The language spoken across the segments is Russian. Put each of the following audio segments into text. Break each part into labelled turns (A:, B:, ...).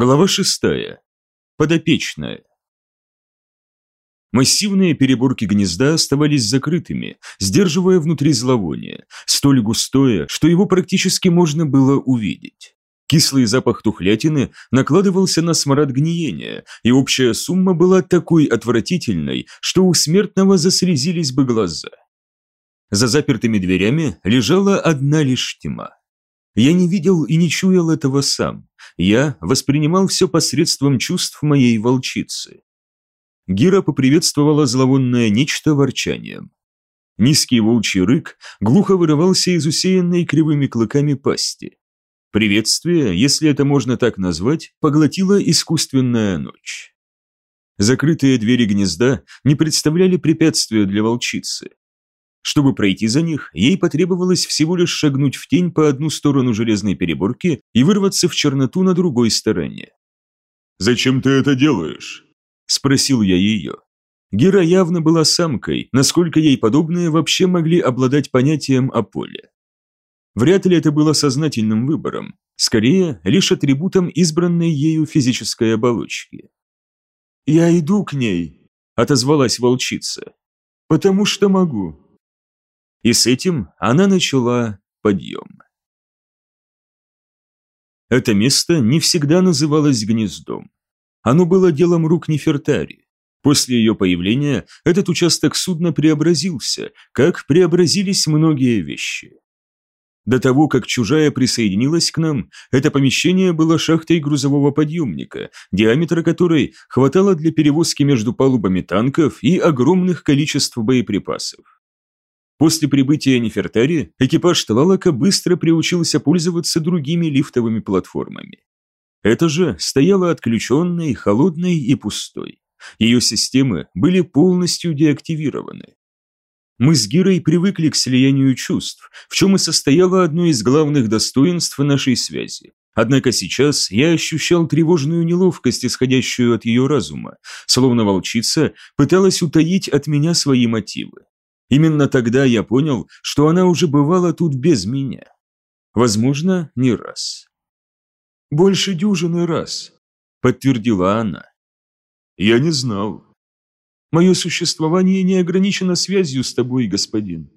A: Глава шестая. Подопечная. Массивные переборки гнезда оставались закрытыми, сдерживая внутри зловоние, столь густое, что его практически можно было увидеть. Кислый запах тухлятины накладывался на смрад гниения, и общая сумма была такой отвратительной, что у смертного заслезились бы глаза. За запертыми дверями лежала одна лишь тьма. Я не видел и не чуял этого сам. Я воспринимал все посредством чувств моей волчицы. Гира поприветствовала зловонное нечто ворчанием. Низкий волчий рык глухо вырывался из усеянной кривыми клыками пасти. Приветствие, если это можно так назвать, поглотила искусственная ночь. Закрытые двери гнезда не представляли препятствия для волчицы. Чтобы пройти за них, ей потребовалось всего лишь шагнуть в тень по одну сторону железной переборки и вырваться в черноту на другой стороне.
B: «Зачем ты это делаешь?»
A: – спросил я ее. Гера явно была самкой, насколько ей подобные вообще могли обладать понятием о поле. Вряд ли это было сознательным выбором, скорее, лишь атрибутом избранной ею физической оболочки. «Я иду к ней», – отозвалась волчица, – «потому что могу». И с этим она начала подъем. Это место не всегда называлось гнездом. Оно было делом рук Нефертари. После ее появления этот участок судна преобразился, как преобразились многие вещи. До того, как чужая присоединилась к нам, это помещение было шахтой грузового подъемника, диаметра которой хватало для перевозки между палубами танков и огромных количеств боеприпасов. После прибытия Нефертари экипаж Тлалака быстро приучился пользоваться другими лифтовыми платформами. Это же стояло отключенной, холодной и пустой. Ее системы были полностью деактивированы. Мы с Гирой привыкли к слиянию чувств, в чем и состояло одно из главных достоинств нашей связи. Однако сейчас я ощущал тревожную неловкость, исходящую от ее разума, словно волчица пыталась утаить от меня свои мотивы. Именно тогда я понял, что она уже бывала тут без меня. Возможно, не раз. «Больше дюжины раз», — подтвердила она.
B: «Я не знал».
A: «Мое существование не ограничено связью с тобой, господин».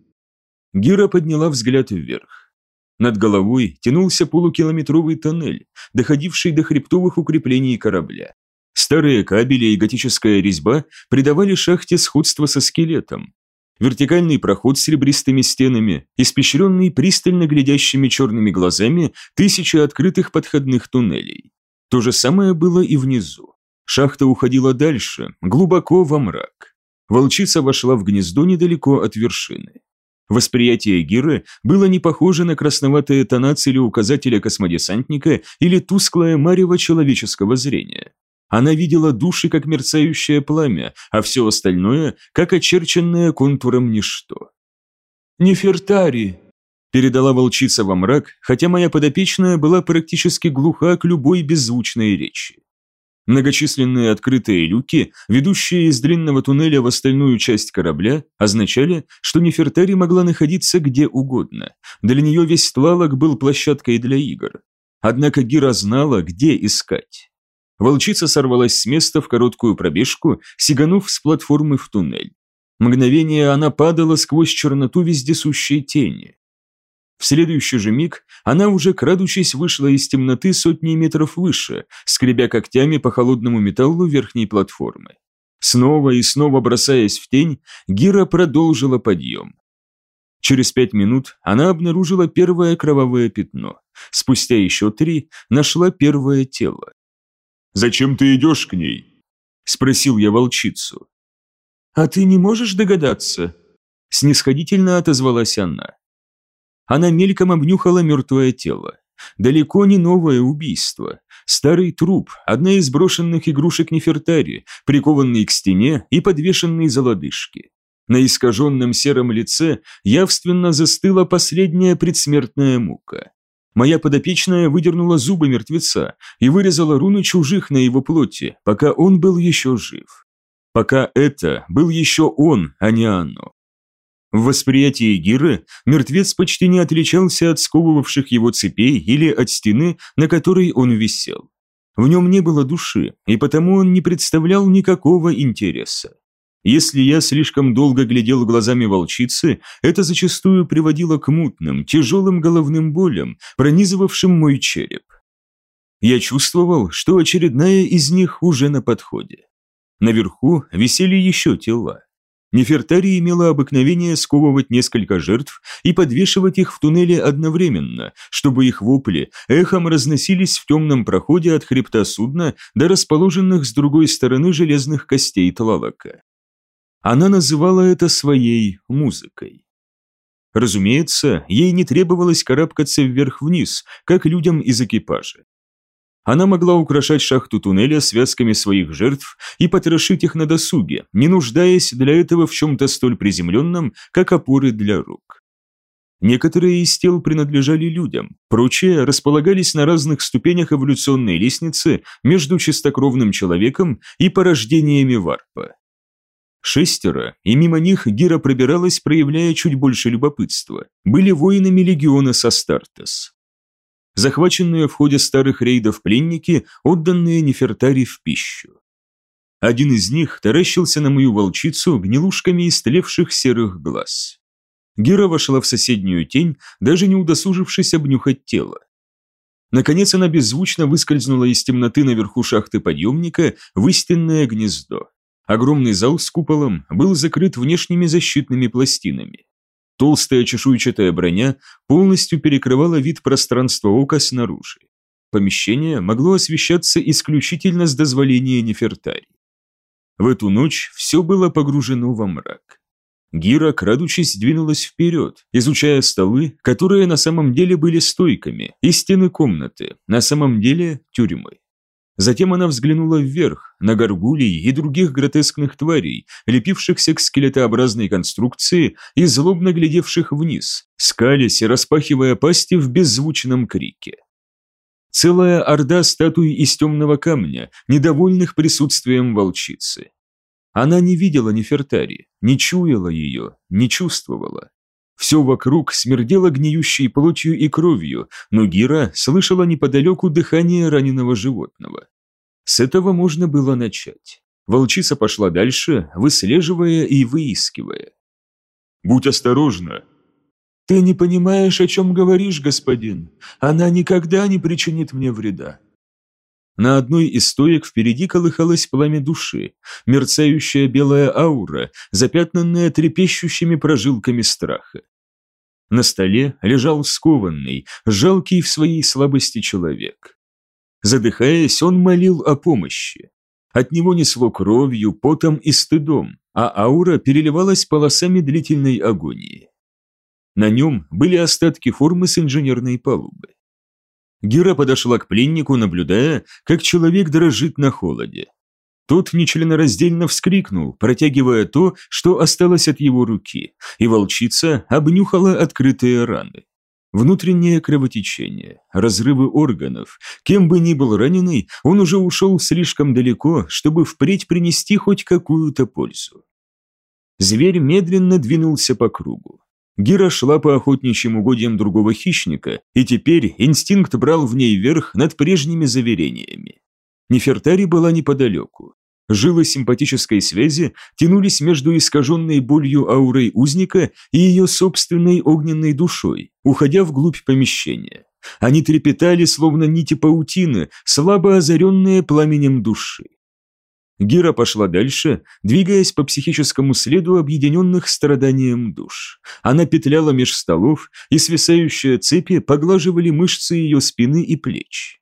A: Гира подняла взгляд вверх. Над головой тянулся полукилометровый тоннель, доходивший до хребтовых укреплений корабля. Старые кабели и готическая резьба придавали шахте сходство со скелетом, вертикальный проход с серебристыми стенами, испещренный пристально глядящими черными глазами тысячи открытых подходных туннелей. То же самое было и внизу. Шахта уходила дальше, глубоко во мрак. Волчица вошла в гнездо недалеко от вершины. Восприятие Гиры было не похоже на красноватые тона целеуказателя космодесантника или тусклое марево человеческого зрения. Она видела души как мерцающее пламя, а все остальное как очерченное контуром ничто. «Нефертари!» – передала волчица во мрак, хотя моя подопечная была практически глуха к любой беззвучной речи. Многочисленные открытые люки, ведущие из длинного туннеля в остальную часть корабля, означали, что Нефертари могла находиться где угодно. Для нее весь Тлалок был площадкой для игр. Однако Гира знала, где искать. Волчица сорвалась с места в короткую пробежку, сиганув с платформы в туннель. Мгновение она падала сквозь черноту вездесущей тени. В следующий же миг она уже, крадучись, вышла из темноты сотни метров выше, скребя когтями по холодному металлу верхней платформы. Снова и снова бросаясь в тень, Гира продолжила подъем. Через пять минут она обнаружила первое кровавое пятно. Спустя еще три нашла первое тело.
B: Зачем ты идешь к ней?» – спросил я волчицу.
A: «А ты не можешь догадаться?» – снисходительно отозвалась она. Она мельком обнюхала мертвое тело. Далеко не новое убийство. Старый труп, одна из брошенных игрушек Нефертари, прикованный к стене и подвешенный за лодыжки. На искаженном сером лице явственно застыла последняя предсмертная мука. Моя подопечная выдернула зубы мертвеца и вырезала руны чужих на его плоти, пока он был еще жив. Пока это был еще он, а не оно. В восприятии Гиры мертвец почти не отличался от сковывавших его цепей или от стены, на которой он висел. В нем не было души, и потому он не представлял никакого интереса. Если я слишком долго глядел глазами волчицы, это зачастую приводило к мутным, тяжелым головным болям, пронизывавшим мой череп. Я чувствовал, что очередная из них уже на подходе. Наверху висели еще тела. Нефертари имела обыкновение сковывать несколько жертв и подвешивать их в туннеле одновременно, чтобы их вопли эхом разносились в темном проходе от хребта судна до расположенных с другой стороны железных костей Тлалака. Она называла это своей музыкой. Разумеется, ей не требовалось карабкаться вверх-вниз, как людям из экипажа. Она могла украшать шахту туннеля связками своих жертв и потрошить их на досуге, не нуждаясь для этого в чем-то столь приземленном, как опоры для рук. Некоторые из тел принадлежали людям, прочие располагались на разных ступенях эволюционной лестницы между чистокровным человеком и порождениями варпа. Шестеро, и мимо них Гира пробиралась, проявляя чуть больше любопытства, были воинами легиона Састартес захваченные в ходе старых рейдов пленники, отданные Нефертари в пищу. Один из них таращился на мою волчицу гнилушками истлевших серых глаз. Гера вошла в соседнюю тень, даже не удосужившись обнюхать тело. Наконец она беззвучно выскользнула из темноты наверху шахты подъемника в истинное гнездо. Огромный зал с куполом был закрыт внешними защитными пластинами. Толстая чешуйчатая броня полностью перекрывала вид пространства ока снаружи. Помещение могло освещаться исключительно с дозволения Нефертари. В эту ночь все было погружено во мрак. Гира, крадучись, двинулась вперед, изучая столы, которые на самом деле были стойками, и стены комнаты, на самом деле тюрьмы. Затем она взглянула вверх, на горгулей и других гротескных тварей, лепившихся к скелетообразной конструкции и злобно глядевших вниз, скалясь и распахивая пасти в беззвучном крике. Целая орда статуй из темного камня, недовольных присутствием волчицы. Она не видела Нефертари, не чуяла ее, не чувствовала. Все вокруг смердело гниющей плотью и кровью, но Гира слышала неподалеку дыхание раненого животного. С этого можно было начать. Волчица пошла дальше, выслеживая и выискивая.
B: «Будь осторожна!»
C: «Ты не понимаешь, о чем говоришь, господин. Она никогда не причинит мне вреда».
A: На одной из стоек впереди колыхалось пламя души, мерцающая белая аура, запятнанная трепещущими прожилками страха. На столе лежал скованный, жалкий в своей слабости человек. Задыхаясь, он молил о помощи. От него несло кровью, потом и стыдом, а аура переливалась полосами длительной агонии. На нем были остатки формы с инженерной палубы. Гера подошла к пленнику, наблюдая, как человек дрожит на холоде. Тот нечленораздельно вскрикнул, протягивая то, что осталось от его руки, и волчица обнюхала открытые раны. Внутреннее кровотечение, разрывы органов. Кем бы ни был раненый, он уже ушел слишком далеко, чтобы впредь принести хоть какую-то пользу. Зверь медленно двинулся по кругу. Гира шла по охотничьим угодьям другого хищника, и теперь инстинкт брал в ней верх над прежними заверениями. Нефертари была неподалеку. Жилы симпатической связи тянулись между искаженной болью аурой узника и ее собственной огненной душой, уходя вглубь помещения. Они трепетали, словно нити паутины, слабо озаренные пламенем души. Гира пошла дальше, двигаясь по психическому следу объединенных страданием душ. Она петляла меж столов, и свисающие цепи поглаживали мышцы ее спины и плеч.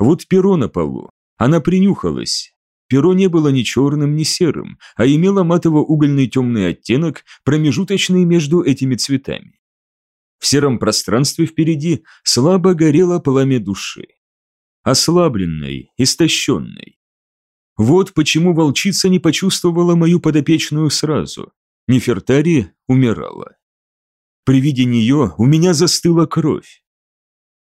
A: Вот перо на полу. Она принюхалась. Перо не было ни черным, ни серым, а имело матово-угольный темный оттенок, промежуточный между этими цветами. В сером пространстве впереди слабо горело пламя души. Ослабленной, истощенной. Вот почему волчица не почувствовала мою подопечную сразу. Нефертари умирала. При виде нее у меня застыла кровь.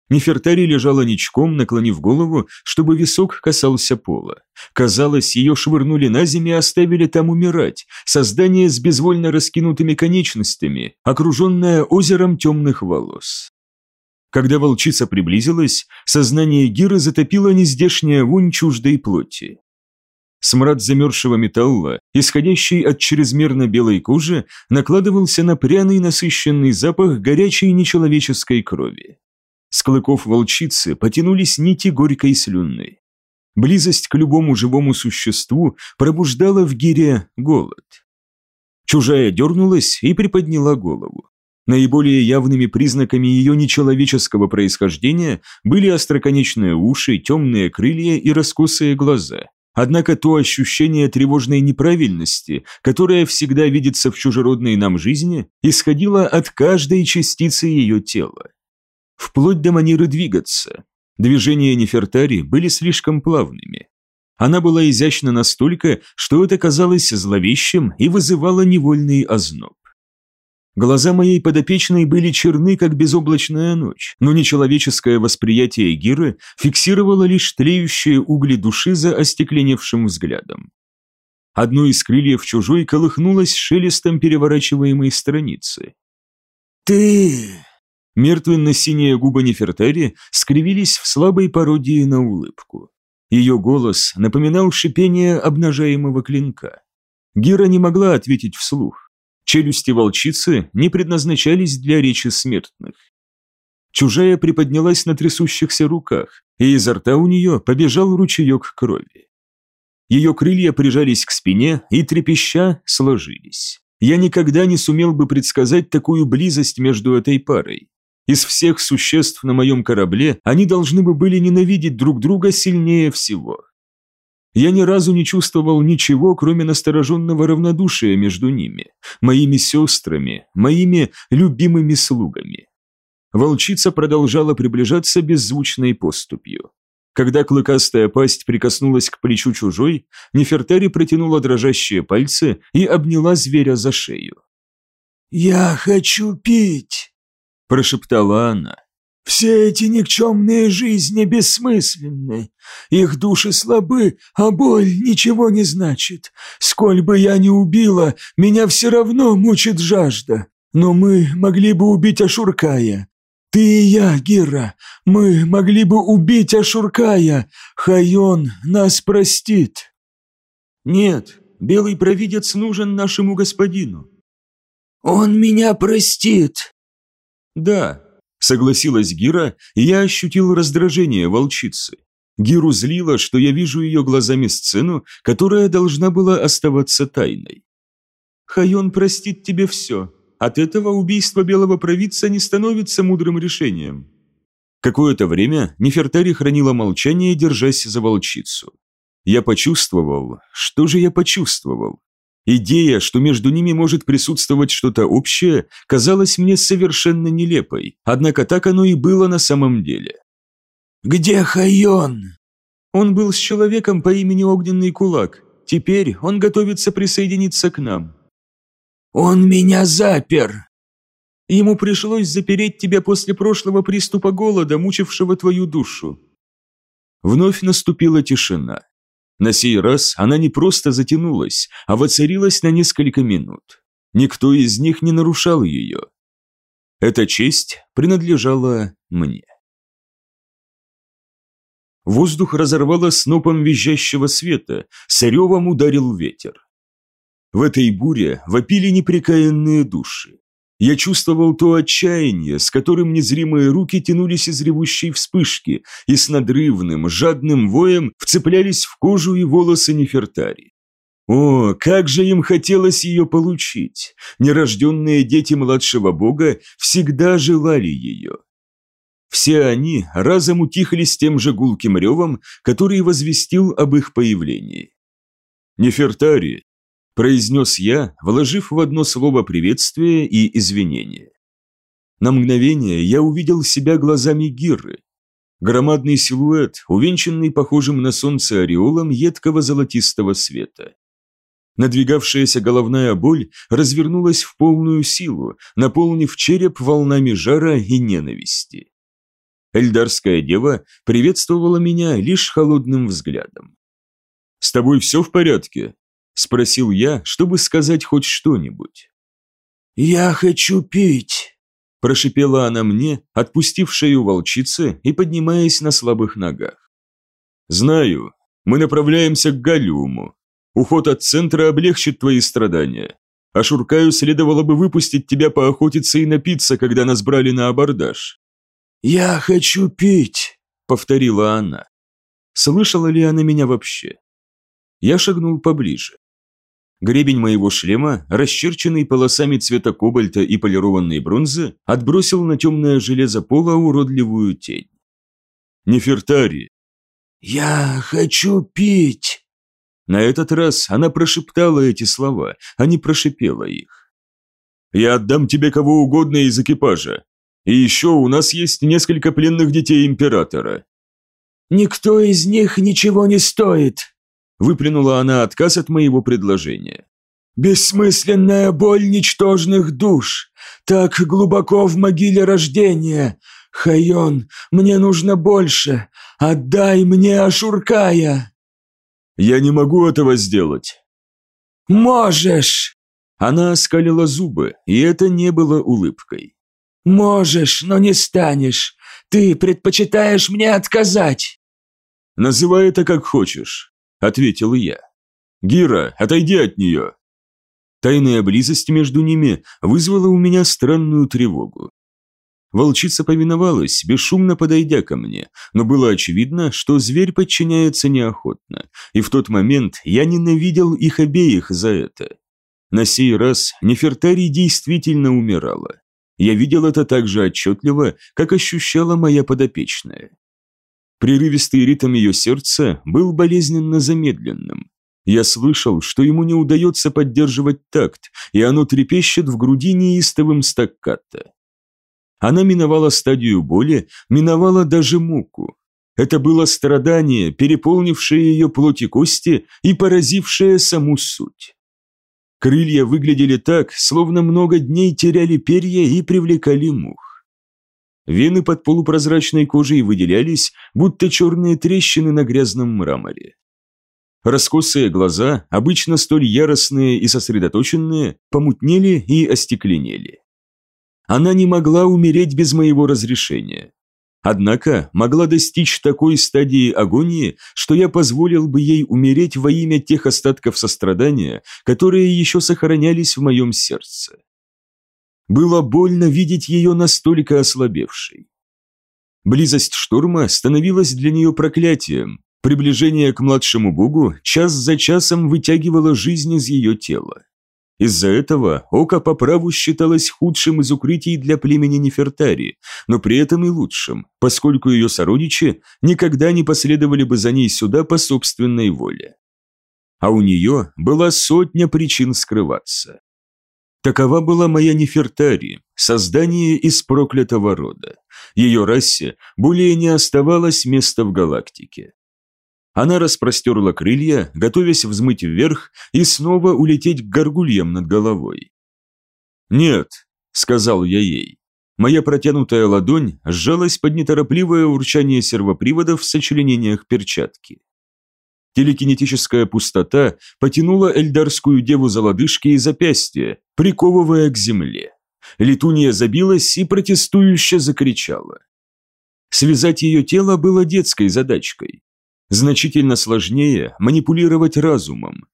A: Нефертари лежала ничком, наклонив голову, чтобы висок касался пола. Казалось, ее швырнули на землю и оставили там умирать, создание с безвольно раскинутыми конечностями, окруженное озером темных волос. Когда волчица приблизилась, сознание Гиры затопило нездешняя вонь чуждой плоти. Смрад замерзшего металла, исходящий от чрезмерно белой кожи, накладывался на пряный насыщенный запах горячей нечеловеческой крови. С клыков волчицы потянулись нити горькой слюны. Близость к любому живому существу пробуждала в гире голод. Чужая дернулась и приподняла голову. Наиболее явными признаками ее нечеловеческого происхождения были остроконечные уши, темные крылья и раскосые глаза. Однако то ощущение тревожной неправильности, которое всегда видится в чужеродной нам жизни, исходило от каждой частицы ее тела. Вплоть до манеры двигаться. Движения Нефертари были слишком плавными. Она была изящна настолько, что это казалось зловещим и вызывало невольный озноб. Глаза моей подопечной были черны, как безоблачная ночь, но нечеловеческое восприятие Гиры фиксировало лишь тлеющие угли души за остекленевшим взглядом. Одно из крыльев чужой колыхнулось шелестом переворачиваемой страницы.
C: «Ты...»
A: Мертвенно-синие губы Нефертари скривились в слабой пародии на улыбку. Ее голос напоминал шипение обнажаемого клинка. Гира не могла ответить вслух. Челюсти волчицы не предназначались для речи смертных. Чужая приподнялась на трясущихся руках, и изо рта у нее побежал ручеек крови. Ее крылья прижались к спине и, трепеща, сложились. Я никогда не сумел бы предсказать такую близость между этой парой. Из всех существ на моем корабле они должны бы были ненавидеть друг друга сильнее всего. Я ни разу не чувствовал ничего, кроме настороженного равнодушия между ними, моими сестрами, моими любимыми слугами. Волчица продолжала приближаться беззвучной поступью. Когда клыкастая пасть прикоснулась к плечу чужой, Нефертари протянула дрожащие пальцы и обняла зверя за шею.
C: «Я хочу пить!» – прошептала она. Все эти никчемные жизни бессмысленны. Их души слабы, а боль ничего не значит. Сколь бы я ни убила, меня все равно мучит жажда. Но мы могли бы убить Ашуркая. Ты и я, Гира, мы могли бы убить Ашуркая. Хайон нас простит.
A: Нет, белый провидец нужен нашему господину.
C: Он меня простит.
A: Да, Согласилась Гира, и я ощутил раздражение волчицы. Гиру злило, что я вижу ее глазами сцену, которая должна была оставаться тайной. «Хайон простит тебе все. От этого убийство белого провидца не становится мудрым решением». Какое-то время Нефертари хранила молчание, держась за волчицу. Я почувствовал... Что же я почувствовал? Идея, что между ними может присутствовать что-то общее, казалась мне совершенно нелепой, однако так оно и было на самом деле.
C: «Где Хайон?»
A: Он был с человеком по имени Огненный Кулак. Теперь он готовится присоединиться к нам.
C: «Он меня запер!»
A: Ему пришлось запереть тебя после прошлого приступа голода, мучившего твою душу. Вновь наступила тишина. На сей раз она не просто затянулась, а воцарилась на несколько минут. Никто из них не нарушал ее. Эта честь принадлежала мне. Воздух разорвало снопом визжащего света, с ревом ударил ветер. В этой буре вопили непрекаянные души. Я чувствовал то отчаяние, с которым незримые руки тянулись из ревущей вспышки и с надрывным, жадным воем вцеплялись в кожу и волосы Нефертари. О, как же им хотелось ее получить! Нерожденные дети младшего бога всегда желали ее. Все они разом утихли с тем же гулким ревом, который возвестил об их появлении. Нефертари, произнес я, вложив в одно слово приветствие и извинение. На мгновение я увидел себя глазами Гирры. Громадный силуэт, увенчанный похожим на солнце ореолом едкого золотистого света. Надвигавшаяся головная боль развернулась в полную силу, наполнив череп волнами жара и ненависти. Эльдарская дева приветствовала меня лишь холодным взглядом. «С тобой все в порядке?» Спросил я, чтобы сказать хоть что-нибудь.
C: «Я хочу пить».
A: – прошипела она мне, отпустив шею волчицы и поднимаясь на слабых ногах. «Знаю, мы направляемся к Галиуму. Уход от центра облегчит твои страдания. А Шуркаю следовало бы выпустить тебя поохотиться и напиться, когда нас брали на абордаж».
C: «Я хочу пить», — повторила она.
A: Слышала ли она меня вообще? Я шагнул поближе. Гребень моего шлема, расчерченный полосами цвета кобальта и полированной бронзы, отбросил на темное железо пола уродливую тень. Нефертари.
C: «Я хочу пить!»
A: На этот раз она прошептала эти слова, а не прошипела их. «Я отдам тебе кого угодно из экипажа. И еще у нас есть несколько пленных детей Императора».
C: «Никто из них ничего не стоит!»
A: Выплюнула она отказ от моего предложения.
C: «Бессмысленная боль ничтожных душ, так глубоко в могиле рождения. Хайон, мне нужно больше. Отдай мне Ашуркая!»
A: «Я не могу этого сделать».
C: «Можешь!»
A: Она оскалила зубы, и это не было улыбкой.
C: «Можешь, но не станешь. Ты предпочитаешь мне отказать».
A: «Называй это как хочешь. – ответил я. «Гира, отойди от нее!» Тайная близость между ними вызвала у меня странную тревогу. Волчица повиновалась, бесшумно подойдя ко мне, но было очевидно, что зверь подчиняется неохотно, и в тот момент я ненавидел их обеих за это. На сей раз Нефертари действительно умирала. Я видел это так же отчетливо, как ощущала моя подопечная. Прерывистый ритм ее сердца был болезненно замедленным. Я слышал, что ему не удается поддерживать такт, и оно трепещет в груди неистовым стаккато. Она миновала стадию боли, миновала даже муку. Это было страдание, переполнившее ее плоть и кости и поразившее саму суть. Крылья выглядели так, словно много дней теряли перья и привлекали мух. Вены под полупрозрачной кожей выделялись, будто черные трещины на грязном мраморе. Раскосые глаза, обычно столь яростные и сосредоточенные, помутнели и остекленели. Она не могла умереть без моего разрешения. Однако могла достичь такой стадии агонии, что я позволил бы ей умереть во имя тех остатков сострадания, которые еще сохранялись в моем сердце. Было больно видеть ее настолько ослабевшей. Близость штурма становилась для нее проклятием. Приближение к младшему богу час за часом вытягивало жизнь из ее тела. Из-за этого Ока по праву считалось худшим из укрытий для племени Нефертари, но при этом и лучшим, поскольку ее сородичи никогда не последовали бы за ней сюда по собственной воле. А у нее была сотня причин скрываться. Такова была моя Нефертари, создание из проклятого рода. Ее расе более не оставалось места в галактике. Она распростерла крылья, готовясь взмыть вверх и снова улететь к горгульям над головой. «Нет», — сказал я ей. Моя протянутая ладонь сжалась под неторопливое урчание сервоприводов в сочленениях перчатки. Телекинетическая пустота потянула эльдарскую деву за лодыжки и запястья, приковывая к земле. Летунья забилась и протестующе закричала. Связать ее тело было детской задачкой. Значительно сложнее манипулировать разумом.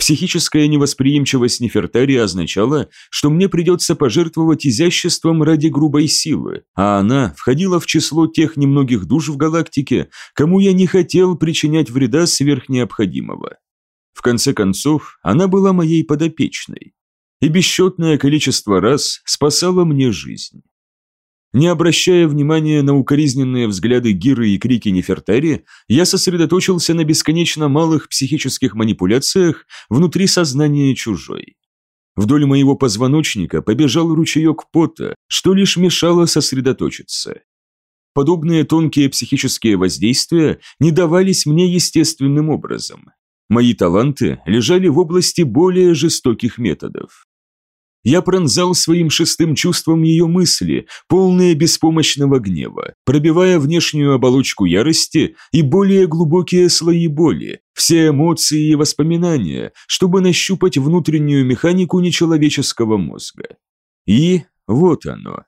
A: Психическая невосприимчивость Нефертари означала, что мне придется пожертвовать изяществом ради грубой силы, а она входила в число тех немногих душ в галактике, кому я не хотел причинять вреда сверх необходимого. В конце концов, она была моей подопечной, и бесчетное количество раз спасала мне жизнь. Не обращая внимания на укоризненные взгляды Гиры и крики Нефертари, я сосредоточился на бесконечно малых психических манипуляциях внутри сознания чужой. Вдоль моего позвоночника побежал ручеек пота, что лишь мешало сосредоточиться. Подобные тонкие психические воздействия не давались мне естественным образом. Мои таланты лежали в области более жестоких методов. Я пронзал своим шестым чувством ее мысли, полные беспомощного гнева, пробивая внешнюю оболочку ярости и более глубокие слои боли, все эмоции и воспоминания, чтобы нащупать внутреннюю механику нечеловеческого мозга. И вот оно.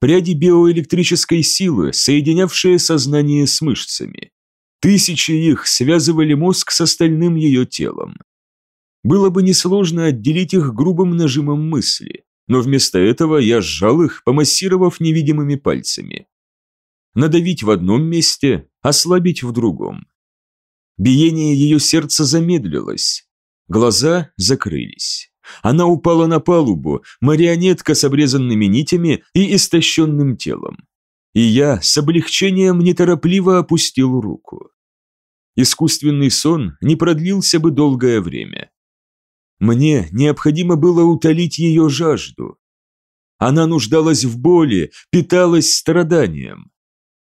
A: пряди биоэлектрической силы, соединявшие сознание с мышцами. Тысячи их связывали мозг с остальным ее телом. Было бы несложно отделить их грубым нажимом мысли, но вместо этого я сжал их, помассировав невидимыми пальцами. Надавить в одном месте, ослабить в другом. Биение ее сердца замедлилось, глаза закрылись. Она упала на палубу, марионетка с обрезанными нитями и истощенным телом. И я с облегчением неторопливо опустил руку. Искусственный сон не продлился бы долгое время. Мне необходимо было утолить ее жажду. Она нуждалась в боли, питалась страданием.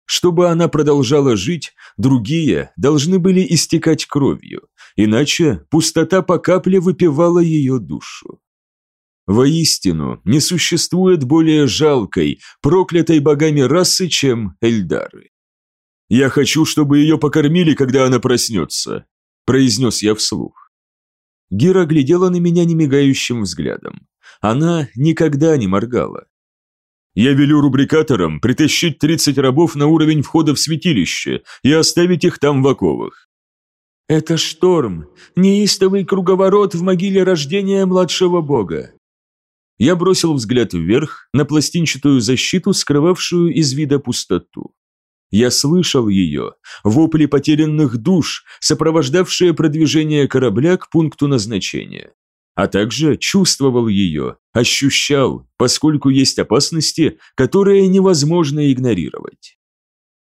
A: Чтобы она продолжала жить, другие должны были истекать кровью, иначе пустота по капле выпивала ее душу. Воистину, не существует более жалкой, проклятой богами расы, чем Эльдары. «Я хочу, чтобы ее покормили, когда она проснется», – произнес я вслух. Гера глядела на меня немигающим взглядом. Она никогда не моргала. Я велю рубрикаторам притащить 30 рабов на уровень входа в святилище и оставить их там в оковах.
C: Это шторм, неистовый круговорот в могиле рождения младшего бога.
A: Я бросил взгляд вверх на пластинчатую защиту, скрывавшую из вида пустоту. Я слышал ее, вопли потерянных душ, сопровождавшие продвижение корабля к пункту назначения а также чувствовал ее, ощущал, поскольку есть опасности, которые невозможно игнорировать.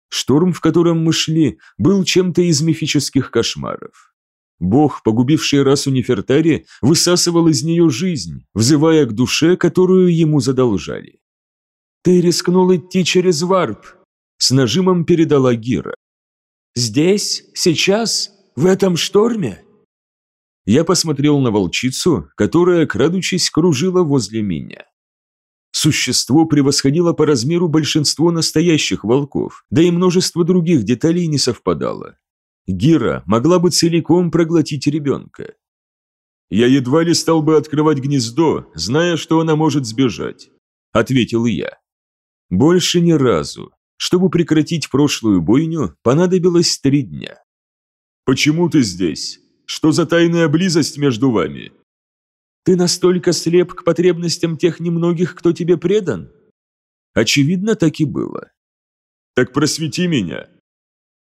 A: Шторм, в котором мы шли, был чем-то из мифических кошмаров. Бог, погубивший расу Нефертари, высасывал из нее жизнь, взывая к душе, которую ему задолжали.
C: «Ты рискнул идти через варп», — с нажимом передала Гира. «Здесь? Сейчас? В этом шторме?»
A: Я посмотрел на волчицу, которая, крадучись, кружила возле меня. Существо превосходило по размеру большинство настоящих волков, да и множество других деталей не совпадало. Гира могла бы целиком проглотить ребенка. «Я едва ли стал бы открывать гнездо, зная, что она может сбежать», — ответил я. Больше ни разу. Чтобы прекратить прошлую бойню, понадобилось три дня. «Почему ты здесь?» Что за тайная близость между вами?»
C: «Ты настолько слеп к потребностям тех немногих, кто тебе предан?»
A: Очевидно, так и было. «Так просвети меня!»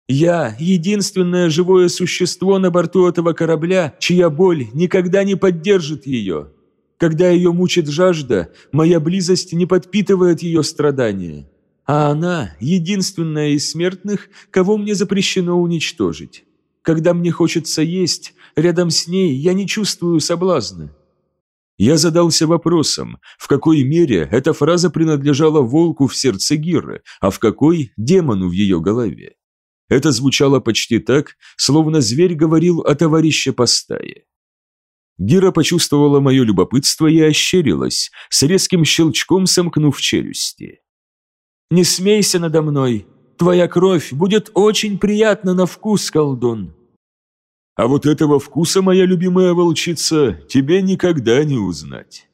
C: «Я – единственное живое существо на борту этого корабля, чья боль никогда не поддержит ее. Когда ее мучит жажда, моя близость не подпитывает ее страдания. А она – единственная из смертных, кого мне запрещено уничтожить. Когда мне хочется есть, рядом с ней я не чувствую соблазна.
A: Я задался вопросом, в какой мере эта фраза принадлежала волку в сердце Гиры, а в какой – демону в ее голове. Это звучало почти так, словно зверь говорил о товарище по стае. Гира почувствовала мое любопытство и ощерилась, с резким щелчком сомкнув челюсти.
C: «Не смейся надо мной, твоя кровь будет очень приятна на вкус, колдун».
A: А вот этого вкуса, моя любимая волчица, тебе никогда не узнать.